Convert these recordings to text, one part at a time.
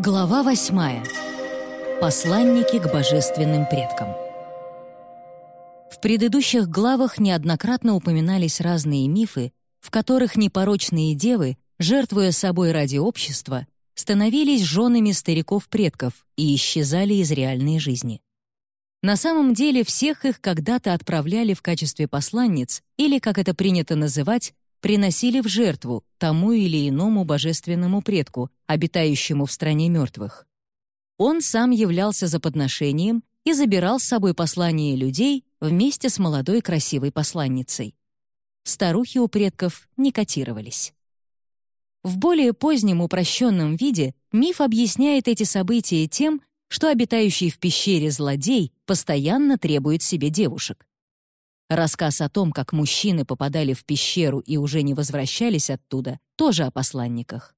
Глава восьмая. Посланники к божественным предкам. В предыдущих главах неоднократно упоминались разные мифы, в которых непорочные девы, жертвуя собой ради общества, становились женами стариков-предков и исчезали из реальной жизни. На самом деле всех их когда-то отправляли в качестве посланниц или, как это принято называть, приносили в жертву тому или иному божественному предку, обитающему в стране мертвых. Он сам являлся за подношением и забирал с собой послание людей вместе с молодой красивой посланницей. Старухи у предков не котировались. В более позднем упрощенном виде миф объясняет эти события тем, что обитающий в пещере злодей постоянно требует себе девушек. Рассказ о том, как мужчины попадали в пещеру и уже не возвращались оттуда, тоже о посланниках.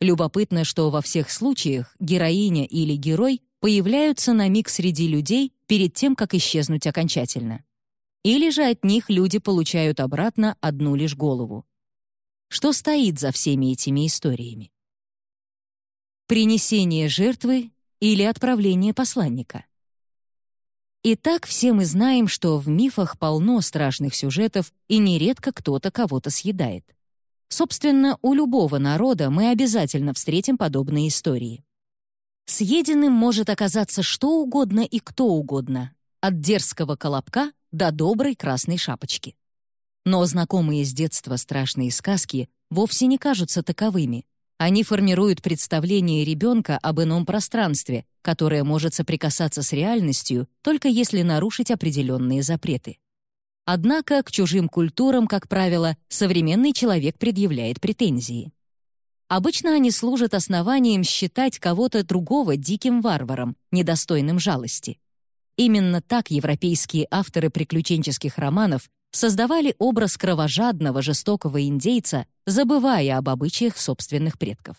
Любопытно, что во всех случаях героиня или герой появляются на миг среди людей перед тем, как исчезнуть окончательно. Или же от них люди получают обратно одну лишь голову. Что стоит за всеми этими историями? Принесение жертвы или отправление посланника — Итак, все мы знаем, что в мифах полно страшных сюжетов, и нередко кто-то кого-то съедает. Собственно, у любого народа мы обязательно встретим подобные истории. Съеденным может оказаться что угодно и кто угодно, от дерзкого колобка до доброй красной шапочки. Но знакомые с детства страшные сказки вовсе не кажутся таковыми, они формируют представление ребенка об ином пространстве, которое может соприкасаться с реальностью, только если нарушить определенные запреты. Однако к чужим культурам, как правило, современный человек предъявляет претензии. Обычно они служат основанием считать кого-то другого диким варваром, недостойным жалости. Именно так европейские авторы приключенческих романов создавали образ кровожадного, жестокого индейца, забывая об обычаях собственных предков.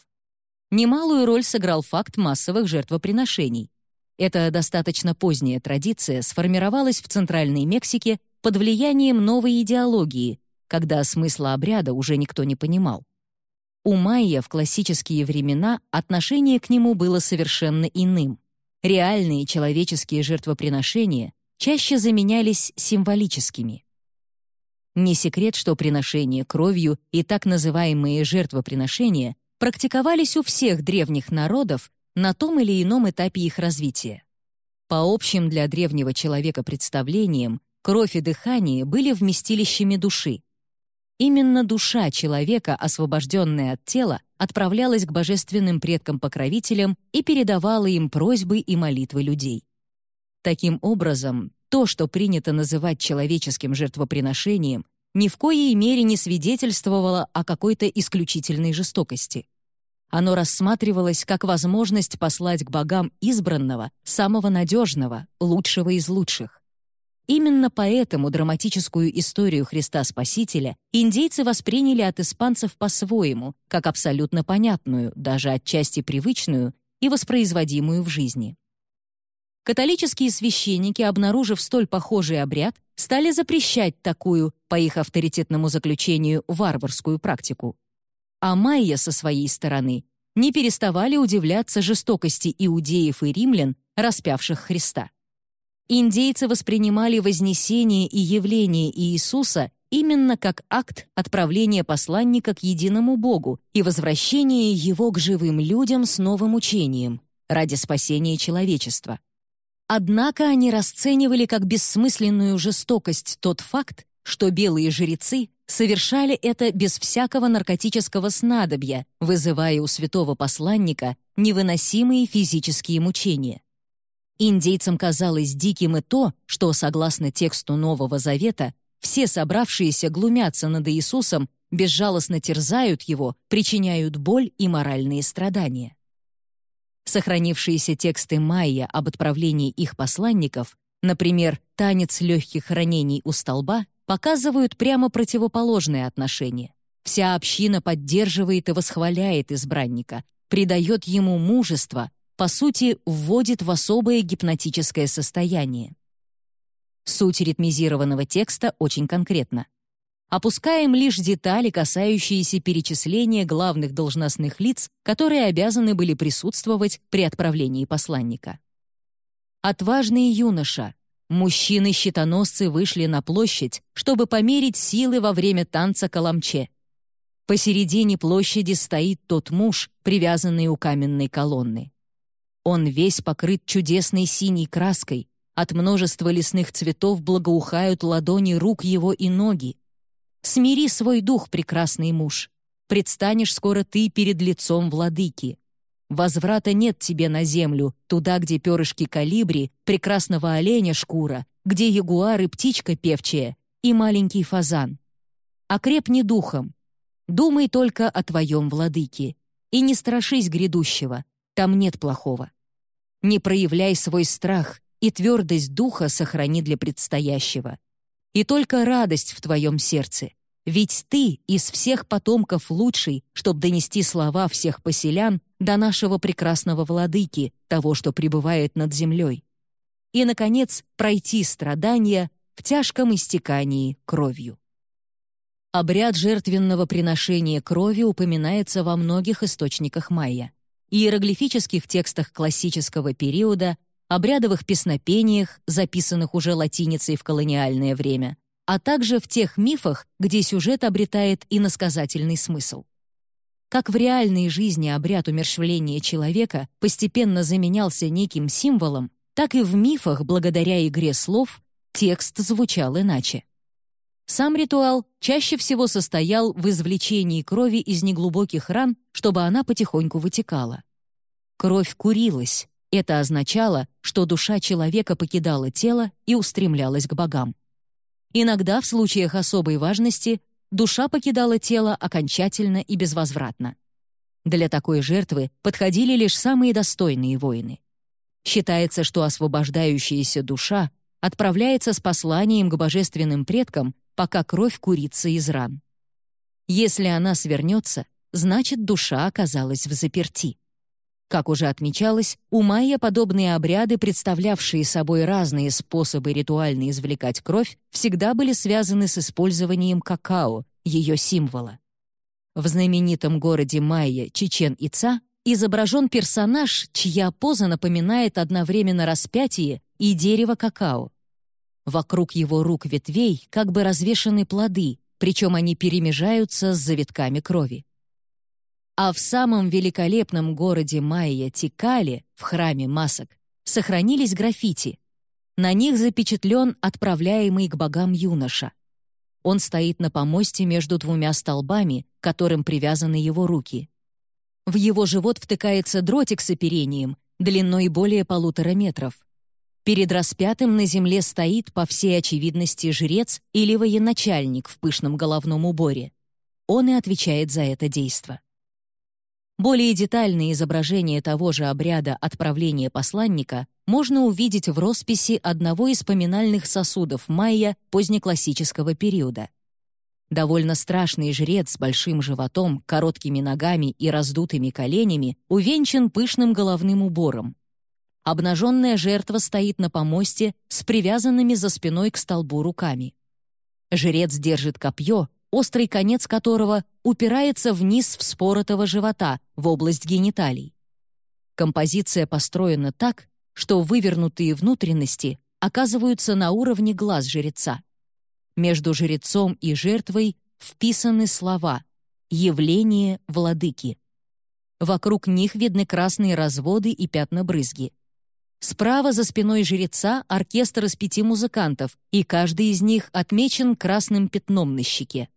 Немалую роль сыграл факт массовых жертвоприношений. Эта достаточно поздняя традиция сформировалась в Центральной Мексике под влиянием новой идеологии, когда смысла обряда уже никто не понимал. У майя в классические времена отношение к нему было совершенно иным. Реальные человеческие жертвоприношения чаще заменялись символическими. Не секрет, что приношение кровью и так называемые жертвоприношения практиковались у всех древних народов на том или ином этапе их развития. По общим для древнего человека представлениям, кровь и дыхание были вместилищами души. Именно душа человека, освобожденная от тела, отправлялась к божественным предкам-покровителям и передавала им просьбы и молитвы людей. Таким образом, то, что принято называть человеческим жертвоприношением, ни в коей мере не свидетельствовало о какой-то исключительной жестокости. Оно рассматривалось как возможность послать к богам избранного, самого надежного, лучшего из лучших. Именно поэтому драматическую историю Христа Спасителя индейцы восприняли от испанцев по-своему, как абсолютно понятную, даже отчасти привычную и воспроизводимую в жизни. Католические священники, обнаружив столь похожий обряд, стали запрещать такую, по их авторитетному заключению, варварскую практику. А майя со своей стороны не переставали удивляться жестокости иудеев и римлян, распявших Христа. Индейцы воспринимали вознесение и явление Иисуса именно как акт отправления посланника к единому Богу и возвращения его к живым людям с новым учением ради спасения человечества. Однако они расценивали как бессмысленную жестокость тот факт, что белые жрецы совершали это без всякого наркотического снадобья, вызывая у святого посланника невыносимые физические мучения. Индейцам казалось диким и то, что, согласно тексту Нового Завета, все собравшиеся глумятся над Иисусом, безжалостно терзают его, причиняют боль и моральные страдания. Сохранившиеся тексты майя об отправлении их посланников, например, «Танец легких ранений у столба», показывают прямо противоположное отношение. Вся община поддерживает и восхваляет избранника, придает ему мужество, по сути, вводит в особое гипнотическое состояние. Суть ритмизированного текста очень конкретна. Опускаем лишь детали, касающиеся перечисления главных должностных лиц, которые обязаны были присутствовать при отправлении посланника. Отважный юноша, мужчины-щитоносцы вышли на площадь, чтобы померить силы во время танца каламче. Посередине площади стоит тот муж, привязанный у каменной колонны. Он весь покрыт чудесной синей краской, от множества лесных цветов благоухают ладони рук его и ноги. Смири свой дух, прекрасный муж. Предстанешь скоро ты перед лицом владыки. Возврата нет тебе на землю, туда, где перышки калибри, прекрасного оленя шкура, где ягуары птичка певчая и маленький фазан. Окрепни духом, Думай только о твоем владыке и не страшись грядущего, там нет плохого. Не проявляй свой страх и твердость духа сохрани для предстоящего. И только радость в твоем сердце, ведь ты из всех потомков лучший, чтобы донести слова всех поселян до нашего прекрасного владыки, того, что пребывает над землей. И, наконец, пройти страдания в тяжком истекании кровью. Обряд жертвенного приношения крови упоминается во многих источниках майя. Иероглифических текстах классического периода, обрядовых песнопениях, записанных уже латиницей в колониальное время, а также в тех мифах, где сюжет обретает иносказательный смысл. Как в реальной жизни обряд умерщвления человека постепенно заменялся неким символом, так и в мифах, благодаря игре слов, текст звучал иначе. Сам ритуал чаще всего состоял в извлечении крови из неглубоких ран, чтобы она потихоньку вытекала. Кровь курилась. Это означало, что душа человека покидала тело и устремлялась к богам. Иногда, в случаях особой важности, душа покидала тело окончательно и безвозвратно. Для такой жертвы подходили лишь самые достойные воины. Считается, что освобождающаяся душа отправляется с посланием к божественным предкам пока кровь курится из ран. Если она свернется, значит, душа оказалась в заперти. Как уже отмечалось, у майя подобные обряды, представлявшие собой разные способы ритуально извлекать кровь, всегда были связаны с использованием какао, ее символа. В знаменитом городе майя Чечен-Ица изображен персонаж, чья поза напоминает одновременно распятие и дерево какао. Вокруг его рук ветвей как бы развешаны плоды, причем они перемежаются с завитками крови. А в самом великолепном городе Майя Тикале, в храме масок, сохранились граффити. На них запечатлен отправляемый к богам юноша. Он стоит на помосте между двумя столбами, к которым привязаны его руки. В его живот втыкается дротик с оперением, длиной более полутора метров. Перед распятым на земле стоит, по всей очевидности, жрец или военачальник в пышном головном уборе. Он и отвечает за это действо. Более детальные изображения того же обряда отправления посланника можно увидеть в росписи одного из поминальных сосудов майя позднеклассического периода. Довольно страшный жрец с большим животом, короткими ногами и раздутыми коленями увенчан пышным головным убором, Обнаженная жертва стоит на помосте с привязанными за спиной к столбу руками. Жрец держит копье, острый конец которого упирается вниз вспоротого живота в область гениталий. Композиция построена так, что вывернутые внутренности оказываются на уровне глаз жреца. Между жрецом и жертвой вписаны слова «явление владыки». Вокруг них видны красные разводы и пятна брызги. Справа за спиной жреца оркестр из пяти музыкантов, и каждый из них отмечен красным пятном на щеке.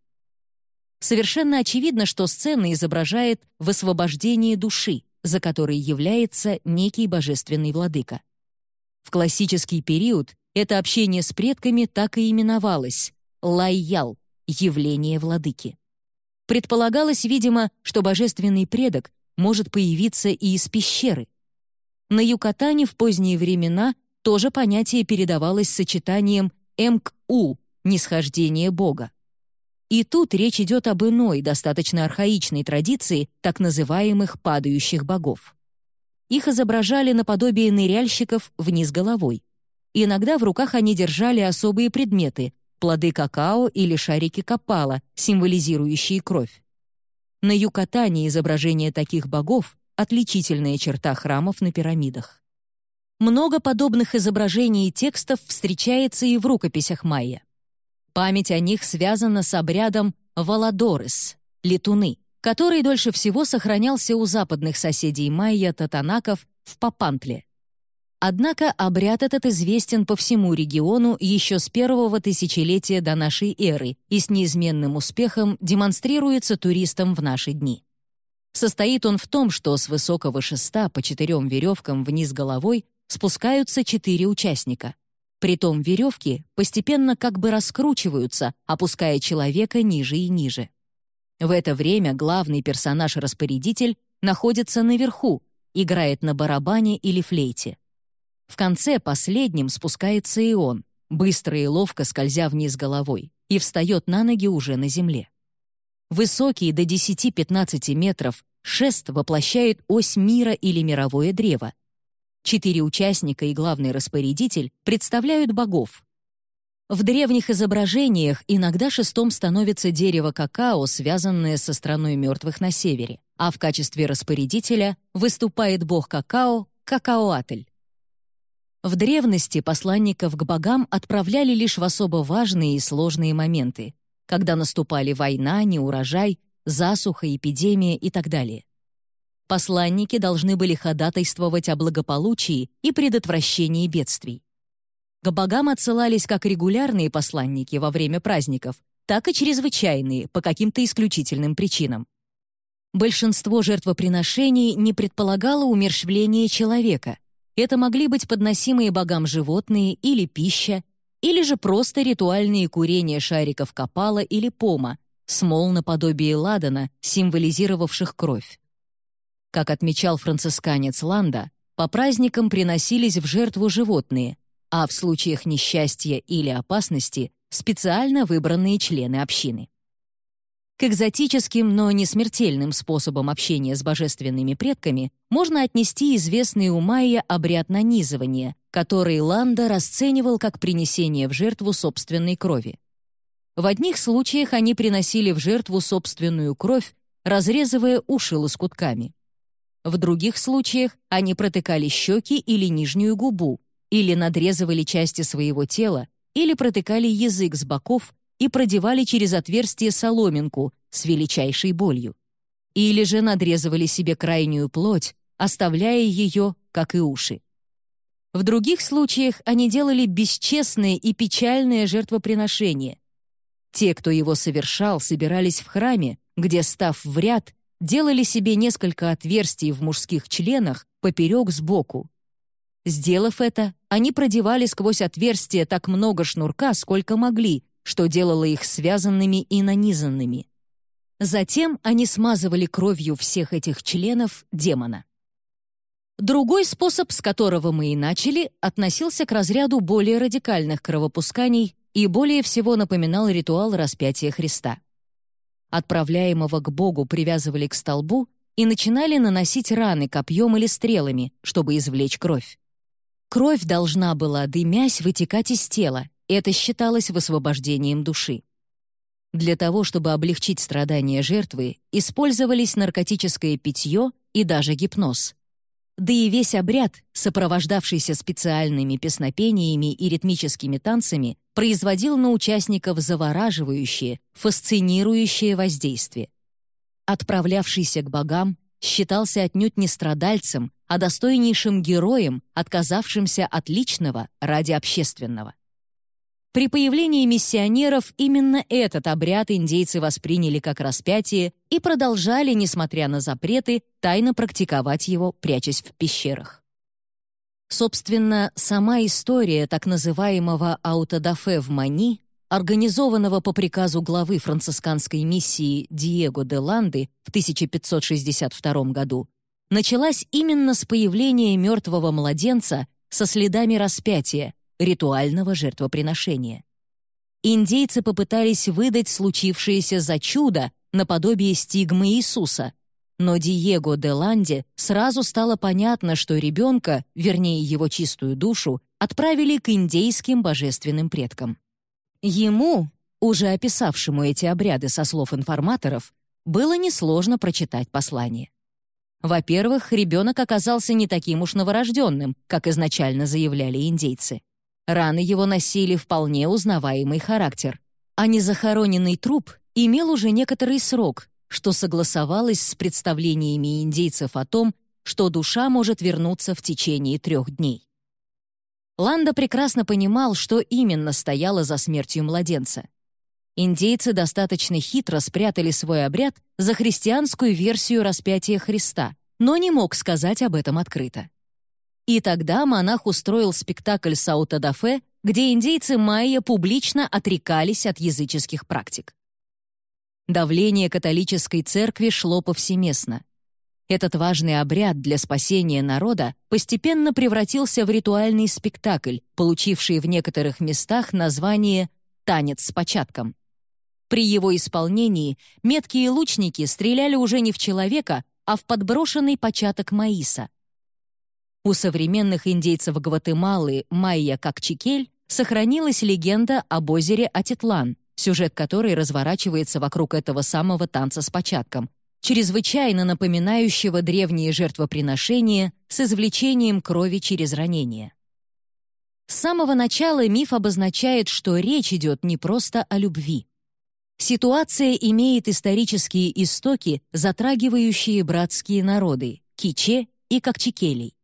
Совершенно очевидно, что сцена изображает высвобождение души, за которой является некий божественный владыка. В классический период это общение с предками так и именовалось — лайял — явление владыки. Предполагалось, видимо, что божественный предок может появиться и из пещеры — на Юкатане в поздние времена тоже понятие передавалось сочетанием «эмк-у» — нисхождение Бога. И тут речь идет об иной, достаточно архаичной традиции так называемых падающих богов. Их изображали наподобие ныряльщиков вниз головой. Иногда в руках они держали особые предметы, плоды какао или шарики капала, символизирующие кровь. На Юкатане изображение таких богов — отличительная черта храмов на пирамидах. Много подобных изображений и текстов встречается и в рукописях майя. Память о них связана с обрядом Валадорес — летуны, который дольше всего сохранялся у западных соседей майя татанаков в Папантле. Однако обряд этот известен по всему региону еще с первого тысячелетия до нашей эры и с неизменным успехом демонстрируется туристам в наши дни. Состоит он в том, что с высокого шеста по четырем веревкам вниз головой спускаются четыре участника. Притом веревки постепенно как бы раскручиваются, опуская человека ниже и ниже. В это время главный персонаж-распорядитель находится наверху, играет на барабане или флейте. В конце последним спускается и он, быстро и ловко скользя вниз головой, и встает на ноги уже на земле. Высокий до 10-15 метров шест воплощает ось мира или мировое древо, Четыре участника и главный распорядитель представляют богов. В древних изображениях иногда шестом становится дерево какао, связанное со страной мертвых на севере, а в качестве распорядителя выступает бог какао — какаоатль. В древности посланников к богам отправляли лишь в особо важные и сложные моменты, когда наступали война, неурожай, засуха, эпидемия и так далее посланники должны были ходатайствовать о благополучии и предотвращении бедствий. К богам отсылались как регулярные посланники во время праздников, так и чрезвычайные, по каким-то исключительным причинам. Большинство жертвоприношений не предполагало умерщвление человека. Это могли быть подносимые богам животные или пища, или же просто ритуальные курения шариков копала или пома, смол наподобие ладана, символизировавших кровь. Как отмечал францисканец Ланда, по праздникам приносились в жертву животные, а в случаях несчастья или опасности — специально выбранные члены общины. К экзотическим, но не смертельным способам общения с божественными предками можно отнести известный у майя обряд нанизывания, который Ланда расценивал как принесение в жертву собственной крови. В одних случаях они приносили в жертву собственную кровь, разрезывая уши лоскутками. В других случаях они протыкали щеки или нижнюю губу, или надрезывали части своего тела, или протыкали язык с боков и продевали через отверстие соломинку с величайшей болью. Или же надрезывали себе крайнюю плоть, оставляя ее, как и уши. В других случаях они делали бесчестное и печальное жертвоприношение. Те, кто его совершал, собирались в храме, где, став в ряд, делали себе несколько отверстий в мужских членах поперек сбоку. Сделав это, они продевали сквозь отверстия так много шнурка, сколько могли, что делало их связанными и нанизанными. Затем они смазывали кровью всех этих членов демона. Другой способ, с которого мы и начали, относился к разряду более радикальных кровопусканий и более всего напоминал ритуал распятия Христа отправляемого к Богу привязывали к столбу и начинали наносить раны копьем или стрелами, чтобы извлечь кровь. Кровь должна была, дымясь, вытекать из тела, это считалось высвобождением души. Для того, чтобы облегчить страдания жертвы, использовались наркотическое питье и даже гипноз. Да и весь обряд, сопровождавшийся специальными песнопениями и ритмическими танцами, производил на участников завораживающее, фасцинирующее воздействие. Отправлявшийся к богам считался отнюдь не страдальцем, а достойнейшим героем, отказавшимся от личного ради общественного. При появлении миссионеров именно этот обряд индейцы восприняли как распятие и продолжали, несмотря на запреты, тайно практиковать его, прячась в пещерах. Собственно, сама история так называемого аутодафе в Мани, организованного по приказу главы францисканской миссии Диего де Ланды в 1562 году, началась именно с появления мертвого младенца со следами распятия, ритуального жертвоприношения. Индейцы попытались выдать случившееся за чудо наподобие стигмы Иисуса, но Диего де Ланде сразу стало понятно, что ребенка, вернее его чистую душу, отправили к индейским божественным предкам. Ему, уже описавшему эти обряды со слов информаторов, было несложно прочитать послание. Во-первых, ребенок оказался не таким уж новорожденным, как изначально заявляли индейцы. Раны его носили вполне узнаваемый характер, а незахороненный труп имел уже некоторый срок, что согласовалось с представлениями индейцев о том, что душа может вернуться в течение трех дней. Ланда прекрасно понимал, что именно стояло за смертью младенца. Индейцы достаточно хитро спрятали свой обряд за христианскую версию распятия Христа, но не мог сказать об этом открыто. И тогда монах устроил спектакль Саута-Дафе, где индейцы майя публично отрекались от языческих практик. Давление католической церкви шло повсеместно. Этот важный обряд для спасения народа постепенно превратился в ритуальный спектакль, получивший в некоторых местах название «танец с початком». При его исполнении меткие лучники стреляли уже не в человека, а в подброшенный початок маиса. У современных индейцев Гватемалы майя как Чикель сохранилась легенда об озере Атитлан, сюжет которой разворачивается вокруг этого самого танца с початком, чрезвычайно напоминающего древние жертвоприношения с извлечением крови через ранение. С самого начала миф обозначает, что речь идет не просто о любви. Ситуация имеет исторические истоки, затрагивающие братские народы — киче и кокчекелей.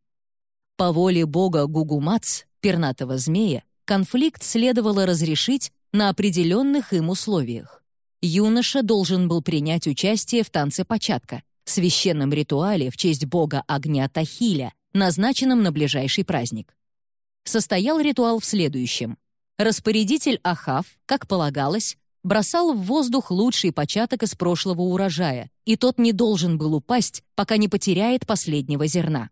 По воле бога Гугумац, пернатого змея, конфликт следовало разрешить на определенных им условиях. Юноша должен был принять участие в танце початка, священном ритуале в честь бога огня Тахиля, назначенном на ближайший праздник. Состоял ритуал в следующем. Распорядитель Ахав, как полагалось, бросал в воздух лучший початок из прошлого урожая, и тот не должен был упасть, пока не потеряет последнего зерна.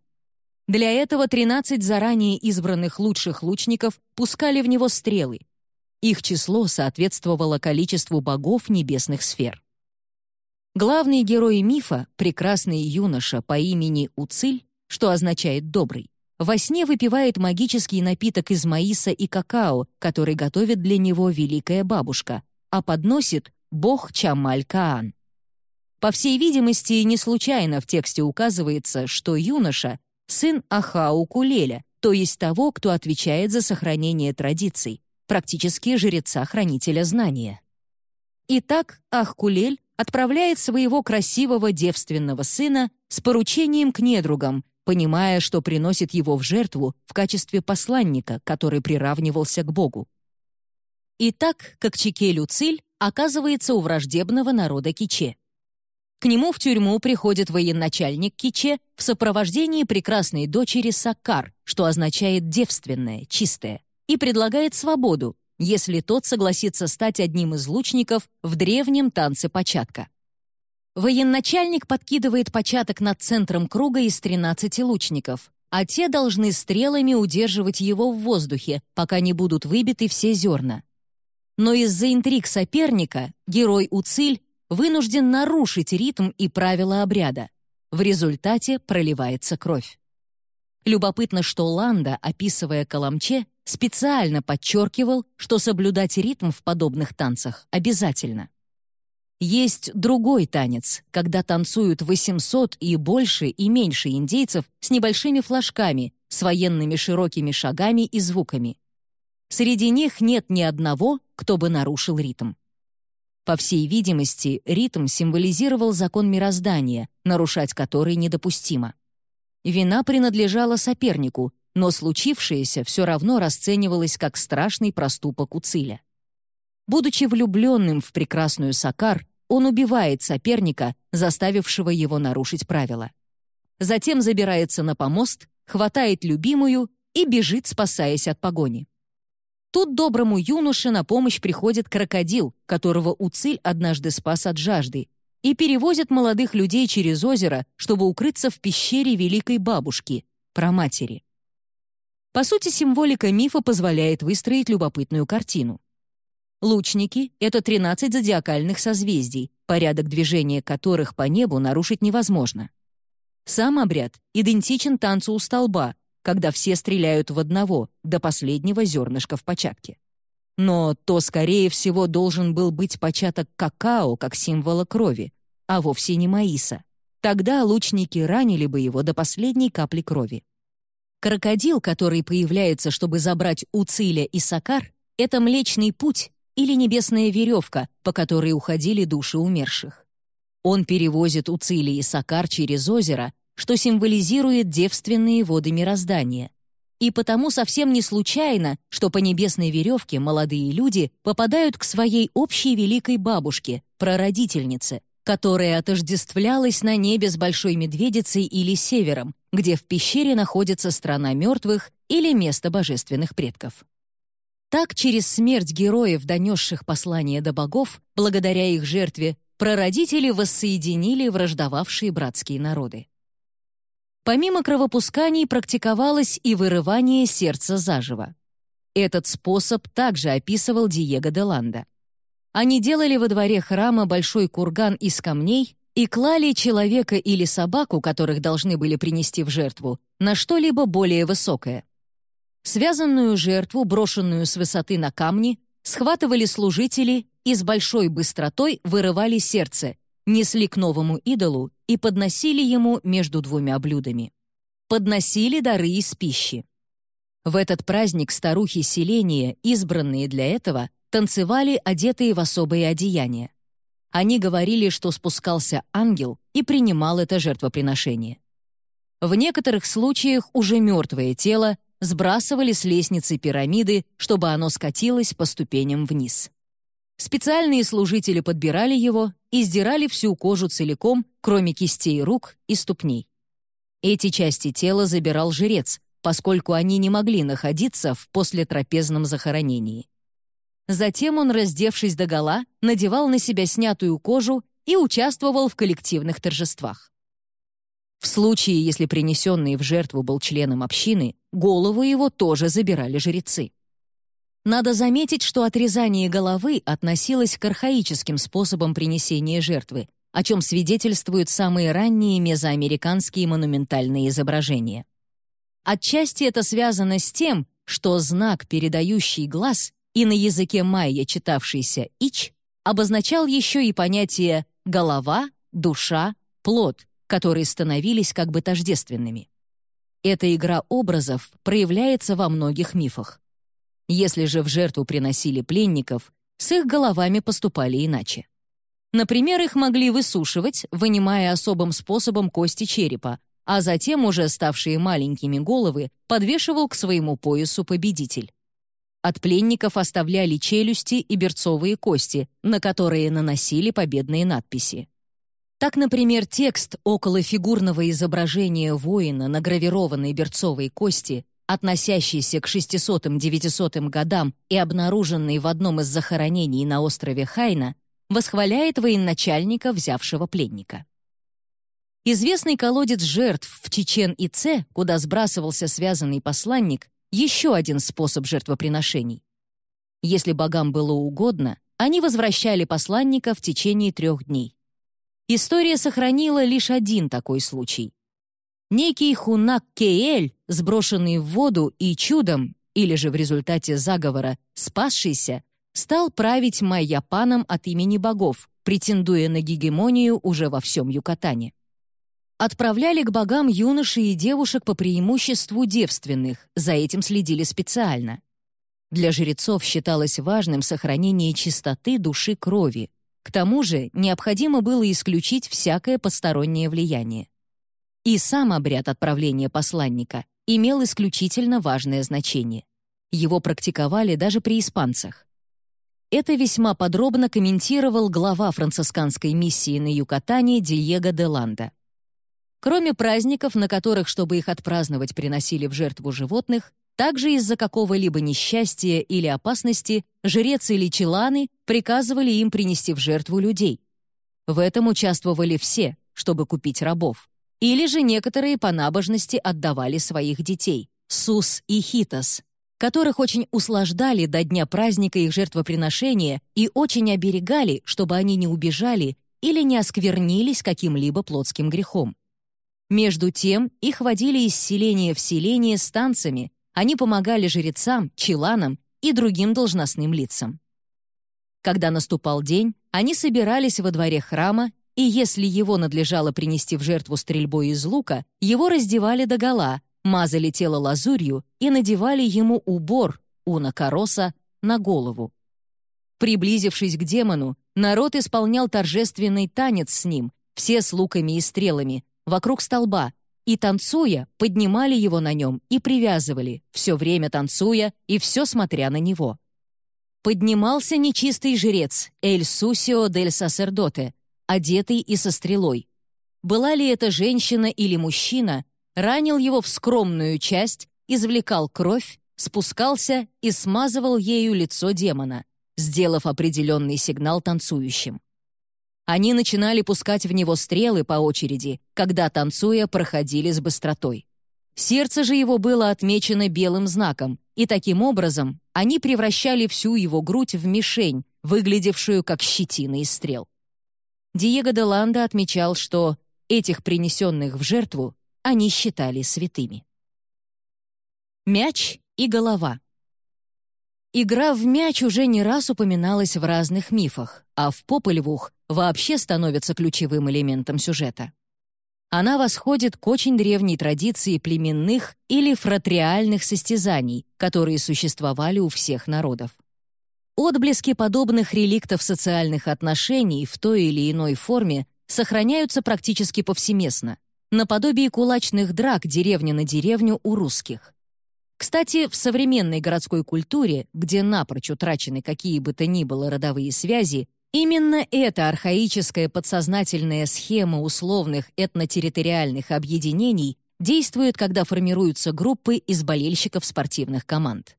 Для этого 13 заранее избранных лучших лучников пускали в него стрелы. Их число соответствовало количеству богов небесных сфер. Главный герой мифа, прекрасный юноша по имени Уциль, что означает «добрый», во сне выпивает магический напиток из маиса и какао, который готовит для него великая бабушка, а подносит бог Чамаль-Каан. По всей видимости, не случайно в тексте указывается, что юноша — сын Ахау-Кулеля, то есть того, кто отвечает за сохранение традиций, практически жреца-хранителя знания. Итак, Ахкулель отправляет своего красивого девственного сына с поручением к недругам, понимая, что приносит его в жертву в качестве посланника, который приравнивался к Богу. И так, как Чике Люциль оказывается у враждебного народа Киче. К нему в тюрьму приходит военачальник Киче в сопровождении прекрасной дочери Саккар, что означает «девственная», «чистая», и предлагает свободу, если тот согласится стать одним из лучников в древнем танце початка. Военачальник подкидывает початок над центром круга из 13 лучников, а те должны стрелами удерживать его в воздухе, пока не будут выбиты все зерна. Но из-за интриг соперника герой Уциль вынужден нарушить ритм и правила обряда. В результате проливается кровь. Любопытно, что Ланда, описывая Каламче, специально подчеркивал, что соблюдать ритм в подобных танцах обязательно. Есть другой танец, когда танцуют 800 и больше и меньше индейцев с небольшими флажками, с военными широкими шагами и звуками. Среди них нет ни одного, кто бы нарушил ритм. По всей видимости, ритм символизировал закон мироздания, нарушать который недопустимо. Вина принадлежала сопернику, но случившееся все равно расценивалось как страшный проступок Уциля. Будучи влюбленным в прекрасную Сакар, он убивает соперника, заставившего его нарушить правила. Затем забирается на помост, хватает любимую и бежит, спасаясь от погони. Тут доброму юноше на помощь приходит крокодил, которого Уциль однажды спас от жажды, и перевозит молодых людей через озеро, чтобы укрыться в пещере Великой Бабушки, праматери. По сути, символика мифа позволяет выстроить любопытную картину. Лучники — это 13 зодиакальных созвездий, порядок движения которых по небу нарушить невозможно. Сам обряд идентичен танцу у столба, когда все стреляют в одного, до последнего зернышка в початке. но то, скорее всего, должен был быть початок какао как символа крови, а вовсе не маиса. Тогда лучники ранили бы его до последней капли крови. Крокодил, который появляется, чтобы забрать Уциля и Сакар, это Млечный Путь или небесная веревка, по которой уходили души умерших. Он перевозит Уцили и Сакар через озеро, что символизирует девственные воды мироздания, и потому совсем не случайно, что по небесной веревке молодые люди попадают к своей общей великой бабушке, прародительнице, которая отождествлялась на небе с Большой Медведицей или Севером, где в пещере находится страна мертвых или место божественных предков. Так, через смерть героев, донесших послание до богов, благодаря их жертве, прародители воссоединили враждовавшие братские народы. Помимо кровопусканий практиковалось и вырывание сердца заживо. Этот способ также описывал Диего де Ланда. Они делали во дворе храма большой курган из камней и клали человека или собаку, которых должны были принести в жертву, на что-либо более высокое. Связанную жертву, брошенную с высоты на камни, схватывали служители и с большой быстротой вырывали сердце, несли к новому идолу и подносили ему между двумя блюдами. Подносили дары из пищи. В этот праздник старухи селения, избранные для этого, танцевали, одетые в особые одеяния. Они говорили, что спускался ангел и принимал это жертвоприношение. В некоторых случаях уже мертвое тело сбрасывали с лестницы пирамиды, чтобы оно скатилось по ступеням вниз. Специальные служители подбирали его и сдирали всю кожу целиком, кроме кистей рук и ступней. Эти части тела забирал жрец, поскольку они не могли находиться в послетрапезном захоронении. Затем он, раздевшись догола, надевал на себя снятую кожу и участвовал в коллективных торжествах. В случае, если принесенный в жертву был членом общины, голову его тоже забирали жрецы. Надо заметить, что отрезание головы относилось к архаическим способам принесения жертвы, о чем свидетельствуют самые ранние мезоамериканские монументальные изображения. Отчасти это связано с тем, что знак, передающий глаз, и на языке майя читавшийся «ич», обозначал еще и понятие «голова», «душа», «плод», которые становились как бы тождественными. Эта игра образов проявляется во многих мифах. Если же в жертву приносили пленников, с их головами поступали иначе. Например, их могли высушивать, вынимая особым способом кости черепа, а затем уже ставшие маленькими головы подвешивал к своему поясу победитель. От пленников оставляли челюсти и берцовые кости, на которые наносили победные надписи. Так, например, текст около фигурного изображения воина на гравированной берцовой кости относящийся к 600-900 годам и обнаруженный в одном из захоронений на острове Хайна, восхваляет военачальника, взявшего пленника. Известный колодец жертв в Чечен-Ице, куда сбрасывался связанный посланник, еще один способ жертвоприношений. Если богам было угодно, они возвращали посланника в течение трех дней. История сохранила лишь один такой случай. Некий Хунак Кейэль, сброшенный в воду и чудом, или же в результате заговора, спасшийся, стал править майяпаном от имени богов, претендуя на гегемонию уже во всем Юкатане. Отправляли к богам юношей и девушек по преимуществу девственных, за этим следили специально. Для жрецов считалось важным сохранение чистоты души крови. К тому же необходимо было исключить всякое постороннее влияние. И сам обряд отправления посланника имел исключительно важное значение. Его практиковали даже при испанцах. Это весьма подробно комментировал глава францисканской миссии на Юкатане Диего де Ланда. Кроме праздников, на которых, чтобы их отпраздновать, приносили в жертву животных, также из-за какого-либо несчастья или опасности жрец или челаны приказывали им принести в жертву людей. В этом участвовали все, чтобы купить рабов. Или же некоторые по набожности отдавали своих детей, Сус и Хитос, которых очень услаждали до дня праздника их жертвоприношения и очень оберегали, чтобы они не убежали или не осквернились каким-либо плотским грехом. Между тем, их водили из селения в селение с танцами, они помогали жрецам, челанам и другим должностным лицам. Когда наступал день, они собирались во дворе храма, и если его надлежало принести в жертву стрельбой из лука, его раздевали догола, мазали тело лазурью и надевали ему убор, уна-короса, на голову. Приблизившись к демону, народ исполнял торжественный танец с ним, все с луками и стрелами, вокруг столба, и, танцуя, поднимали его на нем и привязывали, все время танцуя и все смотря на него поднимался нечистый жрец Эль Сусио дель Сасердоте, одетый и со стрелой. Была ли это женщина или мужчина, ранил его в скромную часть, извлекал кровь, спускался и смазывал ею лицо демона, сделав определенный сигнал танцующим. Они начинали пускать в него стрелы по очереди, когда, танцуя, проходили с быстротой. Сердце же его было отмечено белым знаком, и таким образом они превращали всю его грудь в мишень, выглядевшую как щетина из стрел. Диего де Ланда отмечал, что этих принесенных в жертву они считали святыми. Мяч и голова Игра в мяч уже не раз упоминалась в разных мифах, а в Попольвух вообще становится ключевым элементом сюжета. Она восходит к очень древней традиции племенных или фратриальных состязаний, которые существовали у всех народов. Отблески подобных реликтов социальных отношений в той или иной форме сохраняются практически повсеместно, наподобие кулачных драк деревня на деревню у русских. Кстати, в современной городской культуре, где напрочь утрачены какие бы то ни было родовые связи, Именно эта архаическая подсознательная схема условных этнотерриториальных объединений действует, когда формируются группы из болельщиков спортивных команд.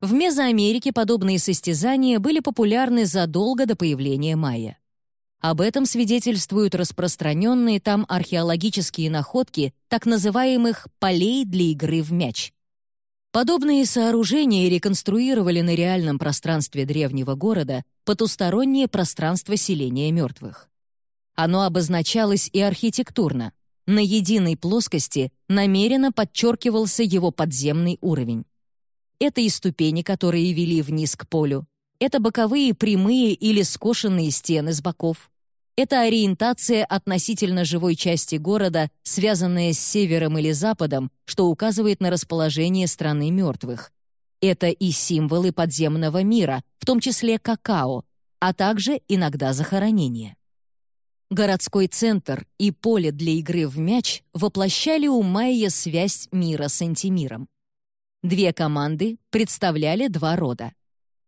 В Мезоамерике подобные состязания были популярны задолго до появления майя. Об этом свидетельствуют распространенные там археологические находки так называемых «полей для игры в мяч», Подобные сооружения реконструировали на реальном пространстве древнего города потустороннее пространство селения мертвых. Оно обозначалось и архитектурно. На единой плоскости намеренно подчеркивался его подземный уровень. Это и ступени, которые вели вниз к полю. Это боковые прямые или скошенные стены с боков. Это ориентация относительно живой части города, связанная с севером или западом, что указывает на расположение страны мертвых. Это и символы подземного мира, в том числе какао, а также иногда захоронения. Городской центр и поле для игры в мяч воплощали у Майя связь мира с антимиром. Две команды представляли два рода.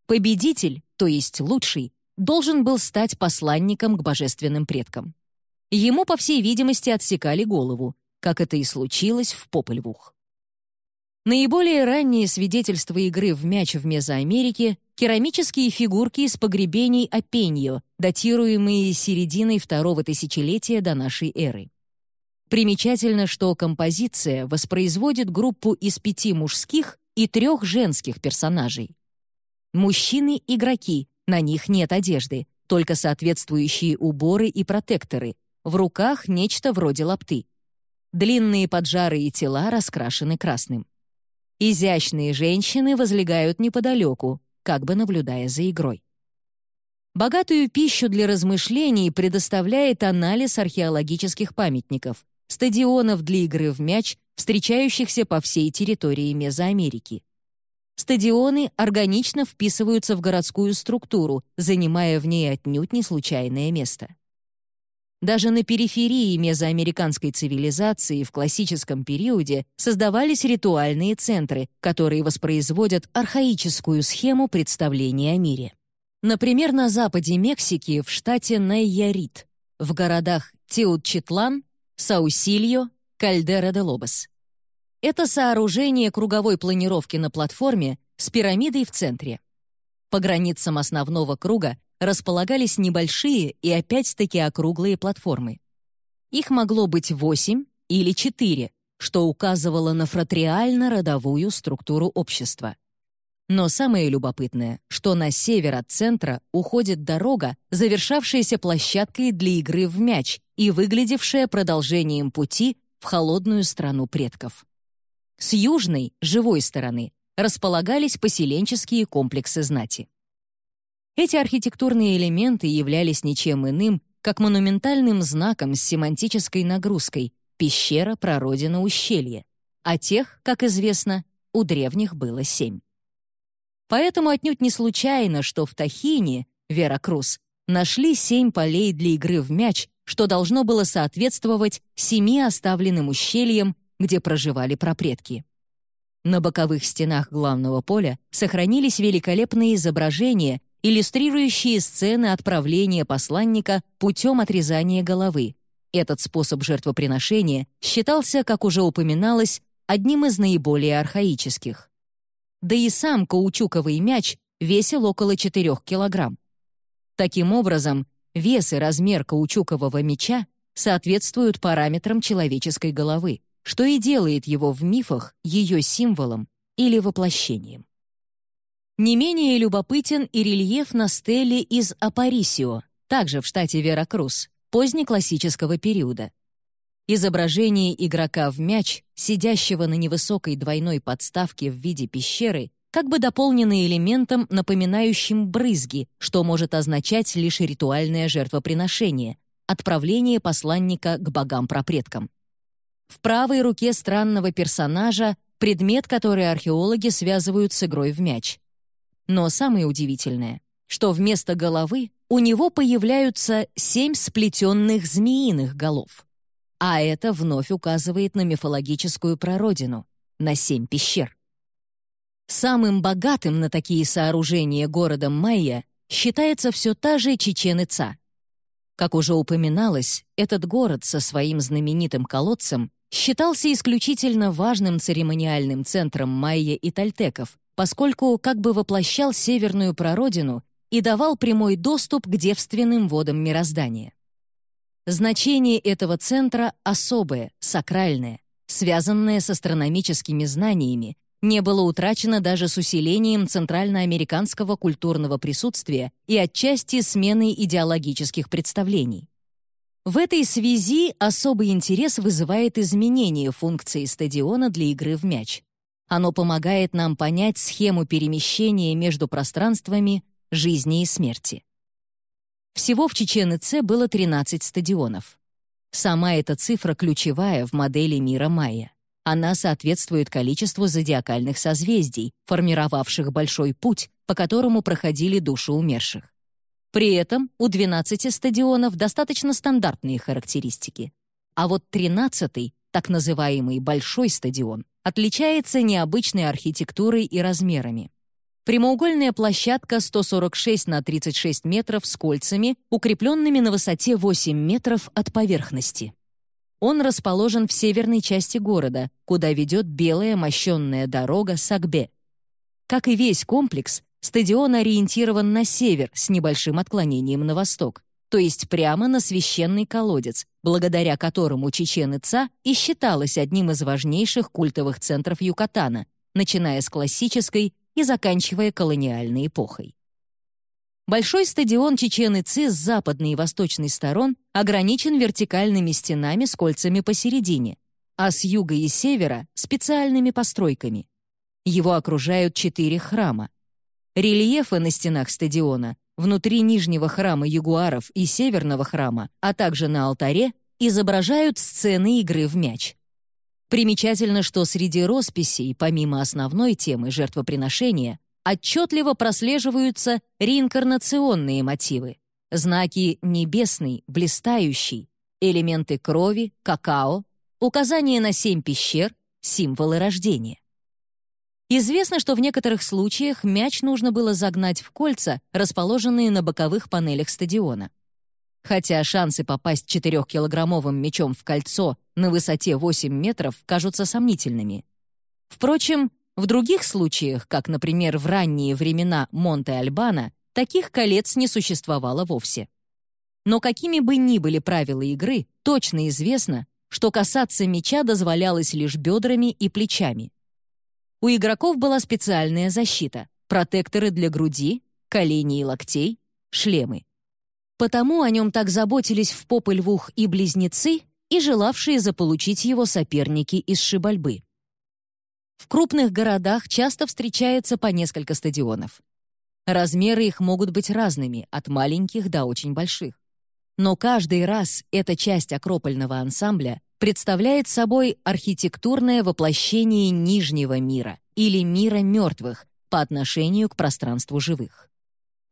Победитель, то есть лучший, должен был стать посланником к божественным предкам. Ему, по всей видимости, отсекали голову, как это и случилось в Попельвух. Наиболее ранние свидетельства игры в мяч в Мезоамерике — керамические фигурки из погребений Апеньо, датируемые серединой второго тысячелетия до нашей эры. Примечательно, что композиция воспроизводит группу из пяти мужских и трех женских персонажей. Мужчины — игроки, на них нет одежды, только соответствующие уборы и протекторы. В руках нечто вроде лапты. Длинные поджарые тела раскрашены красным. Изящные женщины возлегают неподалеку, как бы наблюдая за игрой. Богатую пищу для размышлений предоставляет анализ археологических памятников, стадионов для игры в мяч, встречающихся по всей территории Мезоамерики. Стадионы органично вписываются в городскую структуру, занимая в ней отнюдь не случайное место. Даже на периферии мезоамериканской цивилизации в классическом периоде создавались ритуальные центры, которые воспроизводят архаическую схему представления о мире. Например, на западе Мексики в штате Найярит, в городах Теутчитлан, Саусильо, Кальдера-де-Лобос. Это сооружение круговой планировки на платформе с пирамидой в центре. По границам основного круга располагались небольшие и опять-таки округлые платформы. Их могло быть восемь или четыре, что указывало на фратриально-родовую структуру общества. Но самое любопытное, что на север от центра уходит дорога, завершавшаяся площадкой для игры в мяч и выглядевшая продолжением пути в холодную страну предков. С южной, живой стороны, располагались поселенческие комплексы знати. Эти архитектурные элементы являлись ничем иным, как монументальным знаком с семантической нагрузкой «пещера, прародина, ущелье», а тех, как известно, у древних было семь. Поэтому отнюдь не случайно, что в Тахине, Веракрус, нашли семь полей для игры в мяч, что должно было соответствовать семи оставленным ущельям, где проживали пропредки. На боковых стенах главного поля сохранились великолепные изображения, иллюстрирующие сцены отправления посланника путем отрезания головы. Этот способ жертвоприношения считался, как уже упоминалось, одним из наиболее архаических. Да и сам каучуковый мяч весил около 4 килограмм. Таким образом, вес и размер каучукового мяча соответствуют параметрам человеческой головы, что и делает его в мифах ее символом или воплощением. Не менее любопытен и рельеф на стеле из Апарисио, также в штате Веракрус, позднеклассического периода. Изображение игрока в мяч, сидящего на невысокой двойной подставке в виде пещеры, как бы дополнено элементом, напоминающим брызги, что может означать лишь ритуальное жертвоприношение, отправление посланника к богам-пропредкам. В правой руке странного персонажа предмет, который археологи связывают с игрой в мяч. Но самое удивительное, что вместо головы у него появляются семь сплетенных змеиных голов. А это вновь указывает на мифологическую прародину, на семь пещер. Самым богатым на такие сооружения городом Майя считается все та же Чечен-Ица. Как уже упоминалось, этот город со своим знаменитым колодцем считался исключительно важным церемониальным центром майя и тальтеков, поскольку как бы воплощал северную прародину и давал прямой доступ к девственным водам мироздания. Значение этого центра особое, сакральное, связанное с астрономическими знаниями, не было утрачено даже с усилением центральноамериканского культурного присутствия и отчасти сменой идеологических представлений. В этой связи особый интерес вызывает изменение функции стадиона для игры в мяч. Оно помогает нам понять схему перемещения между пространствами жизни и смерти. Всего в Чечен-Ице было 13 стадионов. Сама эта цифра ключевая в модели мира майя. Она соответствует количеству зодиакальных созвездий, формировавших большой путь, по которому проходили души умерших. При этом у 12 стадионов достаточно стандартные характеристики. А вот 13-й, так называемый «большой стадион», отличается необычной архитектурой и размерами. Прямоугольная площадка 146 на 36 метров с кольцами, укрепленными на высоте 8 метров от поверхности. Он расположен в северной части города, куда ведет белая мощенная дорога Сагбе. Как и весь комплекс, стадион ориентирован на север с небольшим отклонением на восток, то есть прямо на священный колодец, благодаря которому Чечен-Ица и считалась одним из важнейших культовых центров Юкатана, начиная с классической и заканчивая колониальной эпохой. Большой стадион Чечен-Ицы с западной и восточной сторон ограничен вертикальными стенами с кольцами посередине, а с юга и севера — специальными постройками. Его окружают четыре храма. Рельефы на стенах стадиона, внутри нижнего храма ягуаров и северного храма, а также на алтаре, изображают сцены игры в мяч. Примечательно, что среди росписей, помимо основной темы жертвоприношения, отчетливо прослеживаются реинкарнационные мотивы, знаки «небесный», «блистающий», элементы крови, какао, указания на семь пещер, символы рождения. Известно, что в некоторых случаях мяч нужно было загнать в кольца, расположенные на боковых панелях стадиона. Хотя шансы попасть четырехкилограммовым мячом в кольцо на высоте 8 метров кажутся сомнительными. Впрочем, в других случаях, как, например, в ранние времена Монте-Альбана, таких колец не существовало вовсе. Но какими бы ни были правила игры, точно известно, что касаться мяча дозволялось лишь бедрами и плечами. У игроков была специальная защита — протекторы для груди, коленей и локтей, шлемы. Потому о нем так заботились в Попы-Львух и Близнецы и желавшие заполучить его соперники из Шибальбы. В крупных городах часто встречается по несколько стадионов. Размеры их могут быть разными, от маленьких до очень больших. Но каждый раз эта часть акропольного ансамбля представляет собой архитектурное воплощение Нижнего мира или мира мертвых по отношению к пространству живых.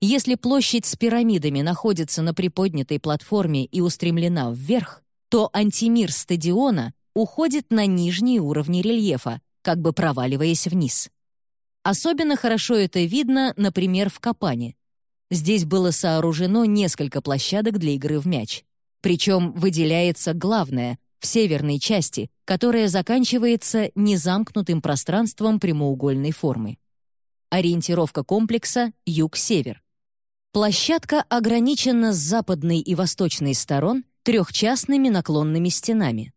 Если площадь с пирамидами находится на приподнятой платформе и устремлена вверх, то антимир стадиона уходит на нижние уровни рельефа, как бы проваливаясь вниз. Особенно хорошо это видно, например, в Капане. Здесь было сооружено несколько площадок для игры в мяч. Причем выделяется главное в северной части, которая заканчивается незамкнутым пространством прямоугольной формы. Ориентировка комплекса — юг-север. Площадка ограничена с западной и восточной сторон трехчастными наклонными стенами.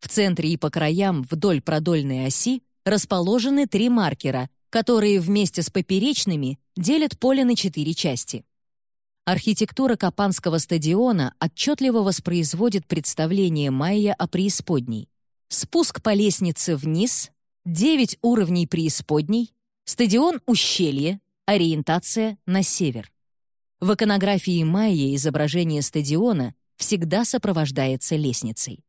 В центре и по краям вдоль продольной оси расположены три маркера, которые вместе с поперечными делят поле на четыре части. Архитектура Капанского стадиона отчетливо воспроизводит представление майя о преисподней. Спуск по лестнице вниз, девять уровней преисподней, стадион ущелье, ориентация на север. В иконографии майя изображение стадиона всегда сопровождается лестницей.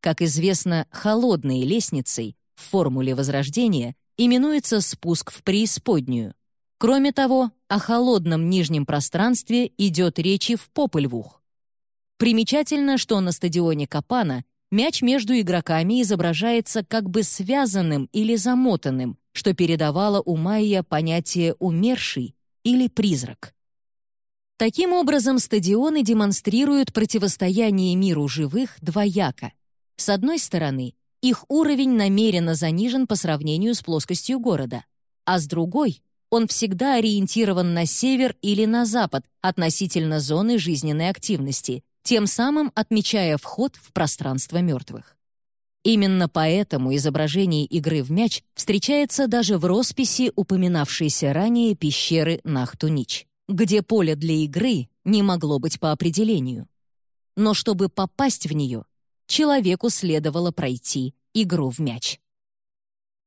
Как известно, холодной лестницей в формуле Возрождения именуется спуск в преисподнюю, Кроме того, о холодном нижнем пространстве идет речь и в Попольвух. Примечательно, что на стадионе Капана мяч между игроками изображается как бы связанным или замотанным, что передавало у Майя понятие «умерший» или «призрак». Таким образом, стадионы демонстрируют противостояние миру живых двояко. С одной стороны, их уровень намеренно занижен по сравнению с плоскостью города, а с другой он всегда ориентирован на север или на запад относительно зоны жизненной активности, тем самым отмечая вход в пространство мертвых. Именно поэтому изображение игры в мяч встречается даже в росписи упоминавшейся ранее пещеры Нахтунич, где поле для игры не могло быть по определению. Но чтобы попасть в нее, человеку следовало пройти игру в мяч.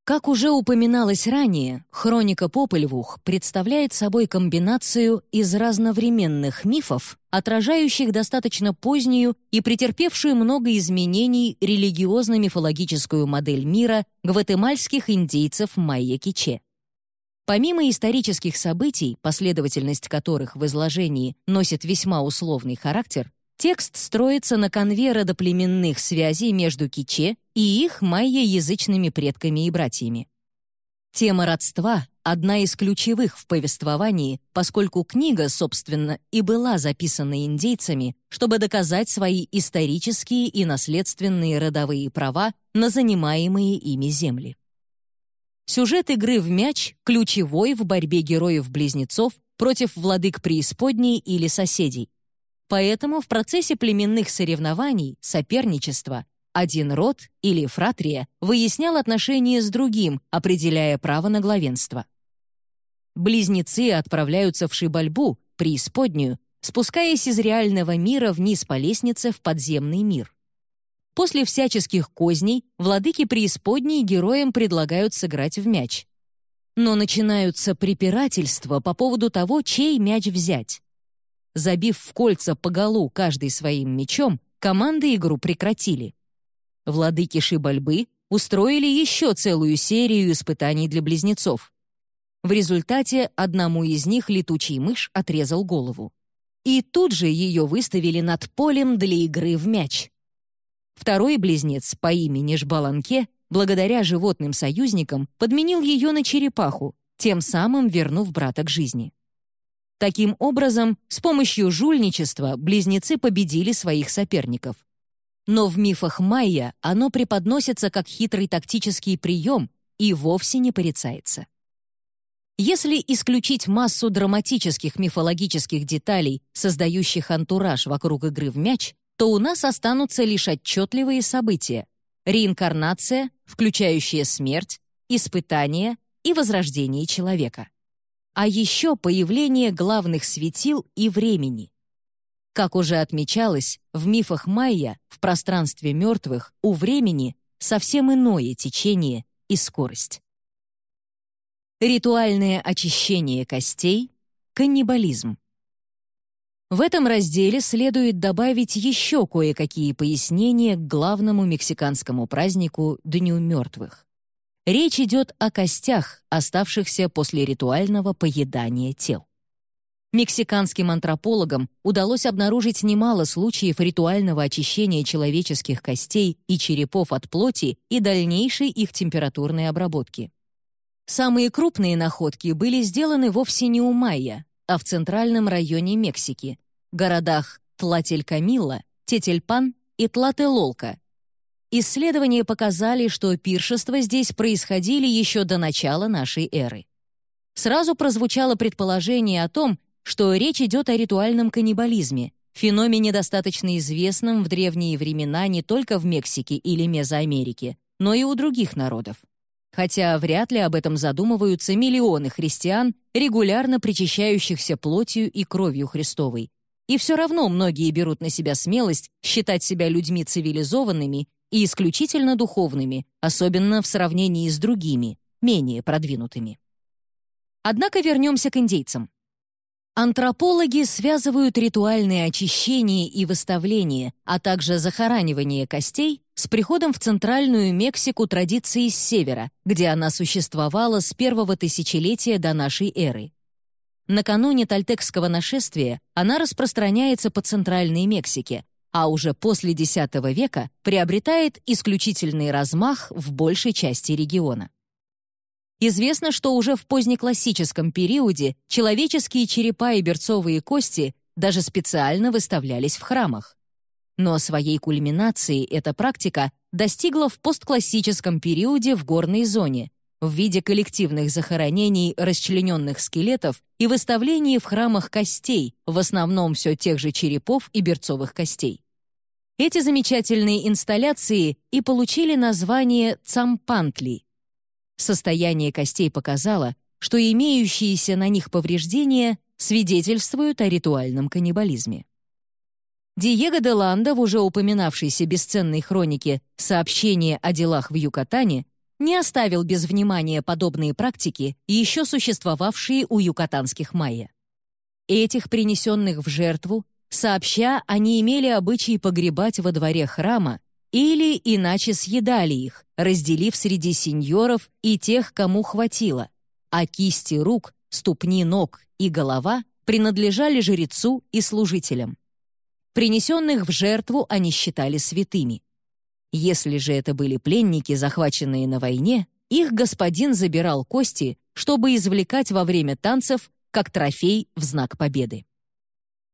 Как уже упоминалось ранее, хроника Попельвух представляет собой комбинацию из разновременных мифов, отражающих достаточно позднюю и претерпевшую много изменений религиозно-мифологическую модель мира гватемальских индейцев майя-киче. Помимо исторических событий, последовательность которых в изложении носит весьма условный характер, Текст строится на конве родоплеменных связей между киче и их майя-язычными предками и братьями. Тема родства — одна из ключевых в повествовании, поскольку книга, собственно, и была записана индейцами, чтобы доказать свои исторические и наследственные родовые права на занимаемые ими земли. Сюжет игры в мяч ключевой в борьбе героев-близнецов против владык преисподней или соседей. Поэтому в процессе племенных соревнований, соперничества, один род или фратрия выяснял отношения с другим, определяя право на главенство. Близнецы отправляются в Шибальбу, преисподнюю, спускаясь из реального мира вниз по лестнице в подземный мир. После всяческих козней владыки преисподней героям предлагают сыграть в мяч. Но начинаются препирательства по поводу того, чей мяч взять. Забив в кольца по голу каждый своим мечом, команды игру прекратили. Владыки Шибальбы устроили еще целую серию испытаний для близнецов. В результате одному из них летучий мышь отрезал голову. И тут же ее выставили над полем для игры в мяч. Второй близнец по имени Жбаланке, благодаря животным союзникам, подменил ее на черепаху, тем самым вернув брата к жизни. Таким образом, с помощью жульничества близнецы победили своих соперников. Но в мифах майя оно преподносится как хитрый тактический прием и вовсе не порицается. Если исключить массу драматических мифологических деталей, создающих антураж вокруг игры в мяч, то у нас останутся лишь отчетливые события — реинкарнация, включающая смерть, испытание и возрождение человека а еще появление главных светил и времени. Как уже отмечалось, в мифах майя в пространстве мертвых у времени совсем иное течение и скорость. ритуальное очищение костей, каннибализм. В этом разделе следует добавить еще кое-какие пояснения к главному мексиканскому празднику Дню мертвых. Речь идет о костях, оставшихся после ритуального поедания тел. Мексиканским антропологам удалось обнаружить немало случаев ритуального очищения человеческих костей и черепов от плоти и дальнейшей их температурной обработки. Самые крупные находки были сделаны вовсе не у майя, а в центральном районе Мексики, городах Тлатель-Камилла, Тетельпан и Тлателолка. Исследования показали, что пиршества здесь происходили еще до начала нашей эры. Сразу прозвучало предположение о том, что речь идет о ритуальном каннибализме, феномене достаточно известном в древние времена не только в Мексике или Мезоамерике, но и у других народов. Хотя вряд ли об этом задумываются миллионы христиан, регулярно причащающихся плотью и кровью Христовой. И все равно многие берут на себя смелость считать себя людьми цивилизованными и исключительно духовными, особенно в сравнении с другими, менее продвинутыми. Однако вернемся к индейцам. Антропологи связывают ритуальные очищения и выставления, а также захоранивание костей с приходом в Центральную Мексику традиции с севера, где она существовала с первого тысячелетия до нашей эры. Накануне тальтекского нашествия она распространяется по Центральной Мексике, а уже после X века приобретает исключительный размах в большей части региона. Известно, что уже в позднеклассическом периоде человеческие черепа и берцовые кости даже специально выставлялись в храмах. Но своей кульминации эта практика достигла в постклассическом периоде в горной зоне в виде коллективных захоронений расчлененных скелетов и выставлении в храмах костей, в основном все тех же черепов и берцовых костей. Эти замечательные инсталляции и получили название «цампантли» Состояние костей показало, что имеющиеся на них повреждения свидетельствуют о ритуальном каннибализме. Диего де Ланда в уже упоминавшейся бесценной хронике «Сообщение о делах в Юкатане» не оставил без внимания подобные практики, еще существовавшие у юкатанских майя. Этих принесенных в жертву, сообща, они имели обычай погребать во дворе храма или иначе съедали их, разделив среди сеньоров и тех, кому хватило, а кисти рук, ступни ног и голова принадлежали жрецу и служителям. Принесенных в жертву они считали святыми. Если же это были пленники, захваченные на войне, их господин забирал кости, чтобы извлекать во время танцев как трофей в знак победы.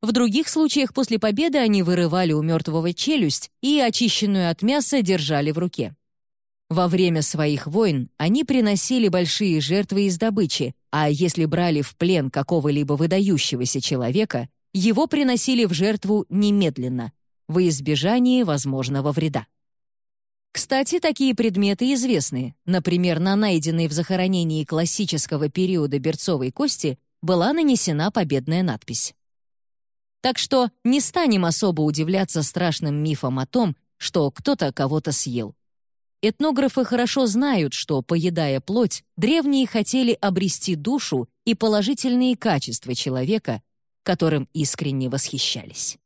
В других случаях после победы они вырывали у мертвого челюсть и очищенную от мяса держали в руке. Во время своих войн они приносили большие жертвы из добычи, а если брали в плен какого-либо выдающегося человека, его приносили в жертву немедленно, во избежание возможного вреда. Кстати, такие предметы известны. Например, на найденной в захоронении классического периода берцовой кости была нанесена победная надпись. Так что не станем особо удивляться страшным мифам о том, что кто-то кого-то съел. Этнографы хорошо знают, что, поедая плоть, древние хотели обрести душу и положительные качества человека, которым искренне восхищались.